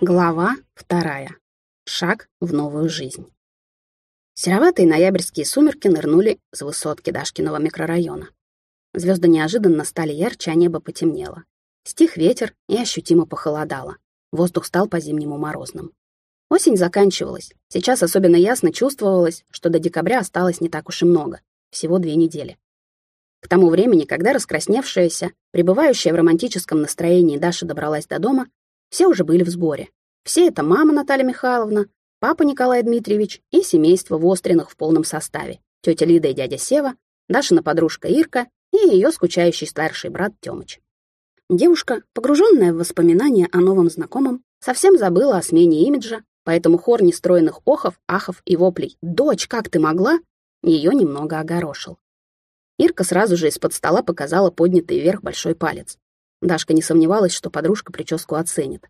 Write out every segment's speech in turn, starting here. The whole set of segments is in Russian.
Глава вторая. Шаг в новую жизнь. Сероватые ноябрьские сумерки нырнули с высотки Дашкиного микрорайона. Звезды неожиданно стали ярче, а небо потемнело. Стих ветер и ощутимо похолодало. Воздух стал по-зимнему морозным. Осень заканчивалась. Сейчас особенно ясно чувствовалось, что до декабря осталось не так уж и много. Всего две недели. К тому времени, когда раскрасневшаяся, пребывающая в романтическом настроении Даша добралась до дома, все уже были в сборе. Все это мама Наталья Михайловна, папа Николай Дмитриевич и семейство Востриных в полном составе. Тетя Лида и дядя Сева, Дашина подружка Ирка и ее скучающий старший брат Тёмыч. Девушка, погруженная в воспоминания о новом знакомом, совсем забыла о смене имиджа, поэтому хор нестроенных охов, ахов и воплей «Дочь, как ты могла?» ее немного огорошил. Ирка сразу же из-под стола показала поднятый вверх большой палец. Дашка не сомневалась, что подружка прическу оценит.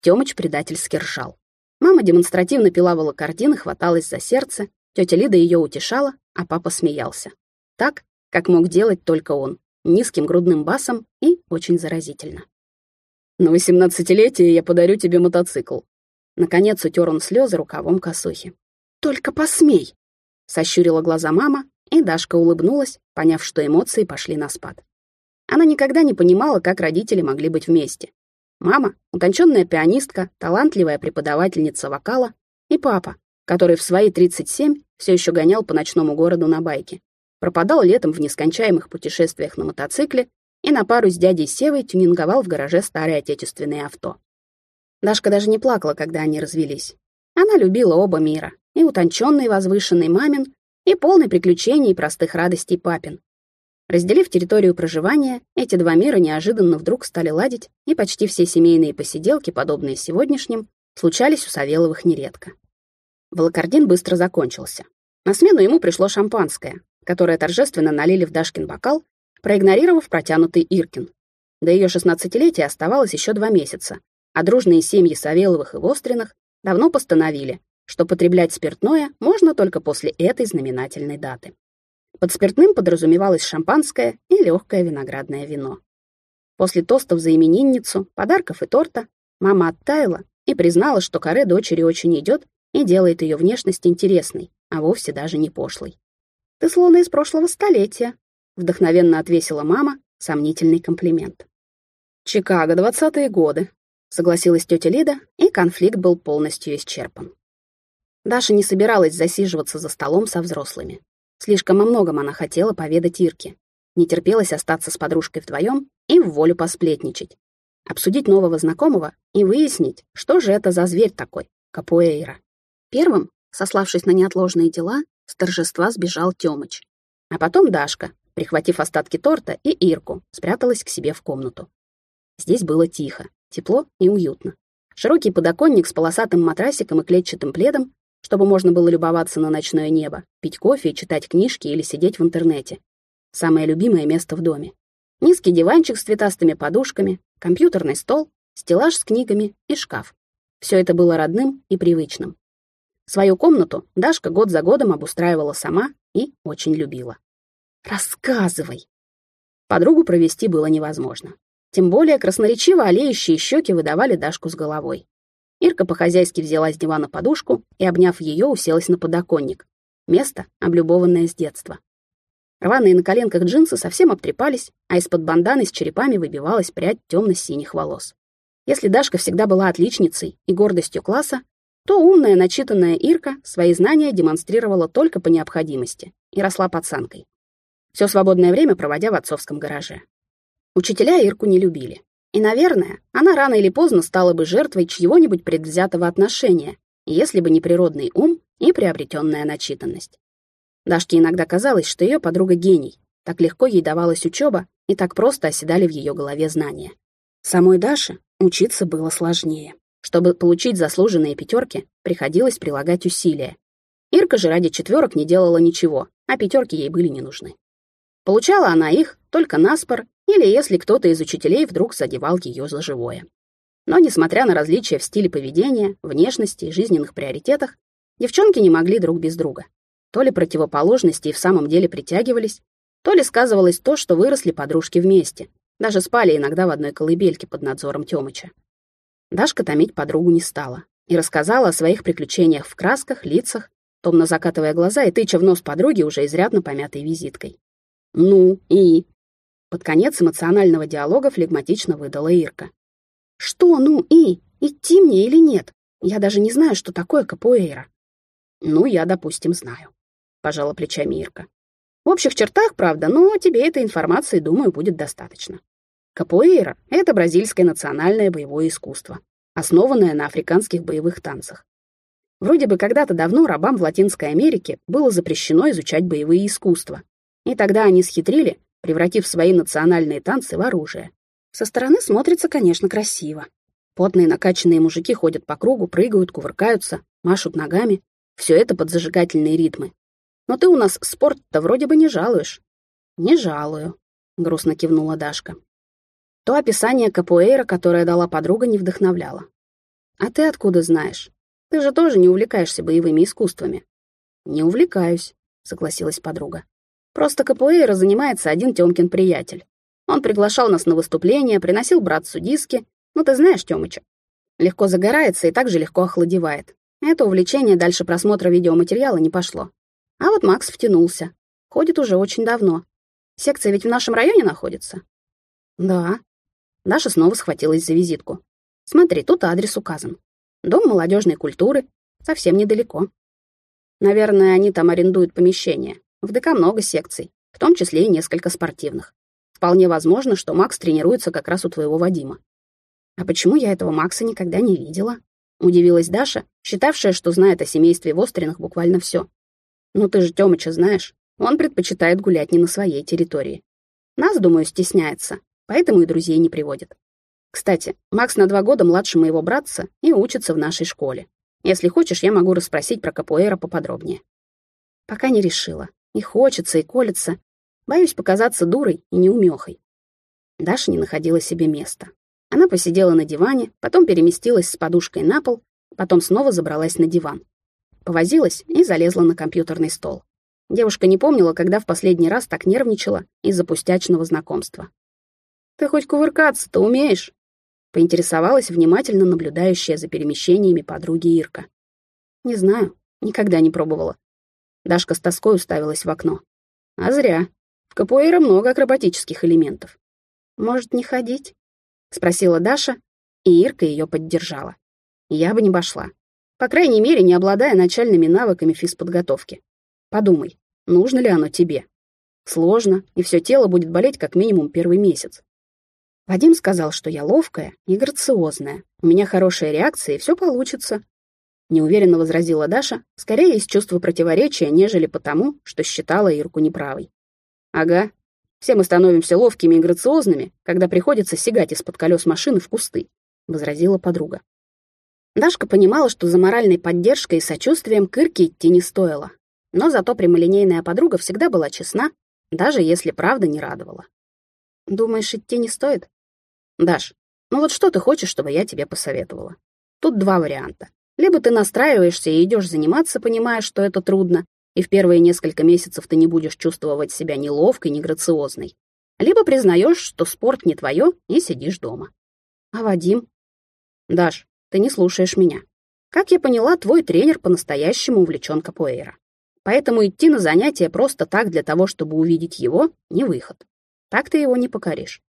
Тёмыч предательски ржал. Мама демонстративно пила волокордин хваталась за сердце, тетя Лида ее утешала, а папа смеялся. Так, как мог делать только он, низким грудным басом и очень заразительно. «На восемнадцатилетие я подарю тебе мотоцикл». Наконец утер он слезы рукавом косухи. «Только посмей!» — сощурила глаза мама, и Дашка улыбнулась, поняв, что эмоции пошли на спад. Она никогда не понимала, как родители могли быть вместе. Мама — утонченная пианистка, талантливая преподавательница вокала, и папа, который в свои 37 все еще гонял по ночному городу на байке, пропадал летом в нескончаемых путешествиях на мотоцикле и на пару с дядей Севой тюнинговал в гараже старые отечественные авто. Дашка даже не плакала, когда они развелись. Она любила оба мира, и утонченный возвышенный мамин, и полный приключений и простых радостей папин. Разделив территорию проживания, эти два мира неожиданно вдруг стали ладить, и почти все семейные посиделки, подобные сегодняшним, случались у Савеловых нередко. Волокордин быстро закончился. На смену ему пришло шампанское, которое торжественно налили в Дашкин бокал, проигнорировав протянутый Иркин. До ее шестнадцатилетия оставалось еще два месяца, а дружные семьи Савеловых и Востриных давно постановили, что потреблять спиртное можно только после этой знаменательной даты. Под спиртным подразумевалось шампанское и легкое виноградное вино. После тостов за именинницу, подарков и торта мама оттаяла и признала, что коре дочери очень идет и делает ее внешность интересной, а вовсе даже не пошлой. «Ты словно из прошлого столетия», — вдохновенно отвесила мама сомнительный комплимент. «Чикаго, двадцатые годы», — согласилась тетя Лида, и конфликт был полностью исчерпан. Даша не собиралась засиживаться за столом со взрослыми. Слишком о многом она хотела поведать Ирке. Не терпелось остаться с подружкой вдвоем и в волю посплетничать. Обсудить нового знакомого и выяснить, что же это за зверь такой, капуэйра. Первым, сославшись на неотложные дела, с торжества сбежал Тёмыч. А потом Дашка, прихватив остатки торта и Ирку, спряталась к себе в комнату. Здесь было тихо, тепло и уютно. Широкий подоконник с полосатым матрасиком и клетчатым пледом чтобы можно было любоваться на ночное небо, пить кофе читать книжки или сидеть в интернете. Самое любимое место в доме. Низкий диванчик с цветастыми подушками, компьютерный стол, стеллаж с книгами и шкаф. Все это было родным и привычным. Свою комнату Дашка год за годом обустраивала сама и очень любила. «Рассказывай!» Подругу провести было невозможно. Тем более красноречиво олеющие щеки выдавали Дашку с головой. Ирка по-хозяйски взяла с дивана подушку и, обняв ее, уселась на подоконник. Место, облюбованное с детства. Рваные на коленках джинсы совсем обтрепались, а из-под банданы с черепами выбивалась прядь темно-синих волос. Если Дашка всегда была отличницей и гордостью класса, то умная, начитанная Ирка свои знания демонстрировала только по необходимости и росла пацанкой. Все свободное время проводя в отцовском гараже. Учителя Ирку не любили. И, наверное, она рано или поздно стала бы жертвой чьего-нибудь предвзятого отношения, если бы не природный ум и приобретенная начитанность. Дашке иногда казалось, что ее подруга гений. Так легко ей давалась учеба, и так просто оседали в ее голове знания. Самой Даше учиться было сложнее. Чтобы получить заслуженные пятерки, приходилось прилагать усилия. Ирка же ради четверок не делала ничего, а пятерки ей были не нужны. Получала она их только наспор или если кто-то из учителей вдруг задевал ее за живое. Но, несмотря на различия в стиле поведения, внешности и жизненных приоритетах, девчонки не могли друг без друга. То ли противоположности и в самом деле притягивались, то ли сказывалось то, что выросли подружки вместе, даже спали иногда в одной колыбельке под надзором Тёмыча. Дашка томить подругу не стала и рассказала о своих приключениях в красках, лицах, томно закатывая глаза и тыча в нос подруги уже изрядно помятой визиткой. «Ну и?» Под конец эмоционального диалога флегматично выдала Ирка. «Что «ну и?» Идти мне или нет? Я даже не знаю, что такое капуэйра. Ну, я, допустим, знаю. Пожала плечами Ирка. В общих чертах, правда, но тебе этой информации, думаю, будет достаточно. Капуэйра — это бразильское национальное боевое искусство, основанное на африканских боевых танцах. Вроде бы когда-то давно рабам в Латинской Америке было запрещено изучать боевые искусства. И тогда они схитрили, превратив свои национальные танцы в оружие. Со стороны смотрится, конечно, красиво. Потные накачанные мужики ходят по кругу, прыгают, кувыркаются, машут ногами. Все это под зажигательные ритмы. Но ты у нас спорт-то вроде бы не жалуешь. Не жалую, грустно кивнула Дашка. То описание капуэйра, которое дала подруга, не вдохновляло. А ты откуда знаешь? Ты же тоже не увлекаешься боевыми искусствами. Не увлекаюсь, согласилась подруга. Просто капуэйра занимается один Тёмкин приятель. Он приглашал нас на выступление, приносил братцу диски, ну, ты знаешь Тёмыча. Легко загорается и также легко охладевает. Это увлечение дальше просмотра видеоматериала не пошло. А вот Макс втянулся. Ходит уже очень давно. Секция ведь в нашем районе находится? Да. Даша снова схватилась за визитку. Смотри, тут адрес указан. Дом молодежной культуры. Совсем недалеко. Наверное, они там арендуют помещение. В ДК много секций, в том числе и несколько спортивных. Вполне возможно, что Макс тренируется как раз у твоего Вадима. «А почему я этого Макса никогда не видела?» — удивилась Даша, считавшая, что знает о семействе Востринах буквально все. «Ну ты же Тёмыча знаешь, он предпочитает гулять не на своей территории. Нас, думаю, стесняется, поэтому и друзей не приводит. Кстати, Макс на два года младше моего братца и учится в нашей школе. Если хочешь, я могу расспросить про капуэра поподробнее». Пока не решила. И хочется, и колется. Боюсь показаться дурой и неумехой. Даша не находила себе места. Она посидела на диване, потом переместилась с подушкой на пол, потом снова забралась на диван. Повозилась и залезла на компьютерный стол. Девушка не помнила, когда в последний раз так нервничала из-за пустячного знакомства. «Ты хоть кувыркаться-то умеешь?» — поинтересовалась внимательно наблюдающая за перемещениями подруги Ирка. «Не знаю, никогда не пробовала». Дашка с тоской уставилась в окно. «А зря. В капуэйра много акробатических элементов. Может, не ходить?» — спросила Даша, и Ирка ее поддержала. Я бы не пошла. По крайней мере, не обладая начальными навыками физподготовки. Подумай, нужно ли оно тебе? Сложно, и все тело будет болеть как минимум первый месяц. Вадим сказал, что я ловкая и грациозная. У меня хорошая реакция, и все получится. Неуверенно возразила Даша, скорее из чувства противоречия, нежели потому, что считала Ирку неправой. Ага, все мы становимся ловкими и грациозными, когда приходится сигать из-под колес машины в кусты», — возразила подруга. Дашка понимала, что за моральной поддержкой и сочувствием к Ирке идти не стоило. Но зато прямолинейная подруга всегда была честна, даже если правда не радовала. «Думаешь, идти не стоит?» «Даш, ну вот что ты хочешь, чтобы я тебе посоветовала? Тут два варианта. Либо ты настраиваешься и идешь заниматься, понимая, что это трудно, и в первые несколько месяцев ты не будешь чувствовать себя неловкой, не грациозной. Либо признаешь, что спорт не твое, и сидишь дома. А Вадим? Даш, ты не слушаешь меня. Как я поняла, твой тренер по-настоящему увлечен капуэйра. Поэтому идти на занятия просто так для того, чтобы увидеть его, не выход. Так ты его не покоришь.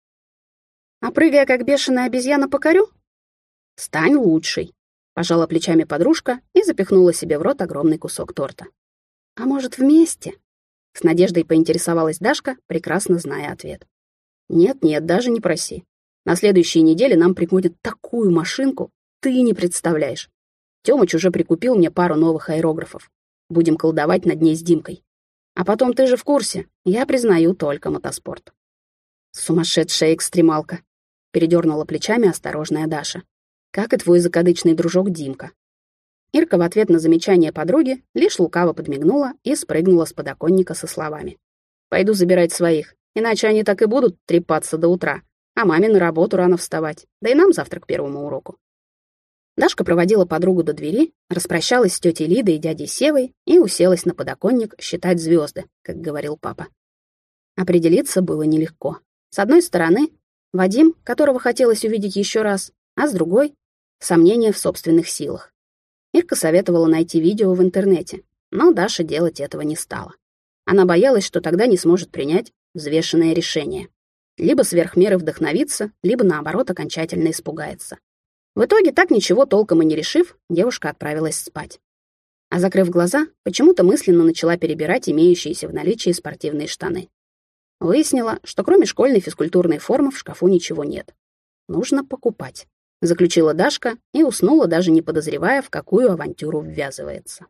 А прыгая как бешеная обезьяна покорю? Стань лучшей, пожала плечами подружка и запихнула себе в рот огромный кусок торта. «А может, вместе?» С надеждой поинтересовалась Дашка, прекрасно зная ответ. «Нет-нет, даже не проси. На следующей неделе нам прикупят такую машинку, ты не представляешь. Тёмыч уже прикупил мне пару новых аэрографов. Будем колдовать над ней с Димкой. А потом ты же в курсе, я признаю только мотоспорт». «Сумасшедшая экстремалка», — передернула плечами осторожная Даша. «Как и твой закадычный дружок Димка. Ирка в ответ на замечание подруги лишь лукаво подмигнула и спрыгнула с подоконника со словами. «Пойду забирать своих, иначе они так и будут трепаться до утра, а маме на работу рано вставать, да и нам завтра к первому уроку». Дашка проводила подругу до двери, распрощалась с тетей Лидой и дядей Севой и уселась на подоконник считать звезды, как говорил папа. Определиться было нелегко. С одной стороны, Вадим, которого хотелось увидеть еще раз, а с другой — сомнения в собственных силах. Ирка советовала найти видео в интернете, но Даша делать этого не стала. Она боялась, что тогда не сможет принять взвешенное решение. Либо сверх меры вдохновиться, либо, наоборот, окончательно испугается. В итоге, так ничего толком и не решив, девушка отправилась спать. А закрыв глаза, почему-то мысленно начала перебирать имеющиеся в наличии спортивные штаны. Выяснила, что кроме школьной физкультурной формы в шкафу ничего нет. Нужно покупать. Заключила Дашка и уснула, даже не подозревая, в какую авантюру ввязывается.